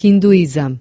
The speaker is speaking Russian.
hinduism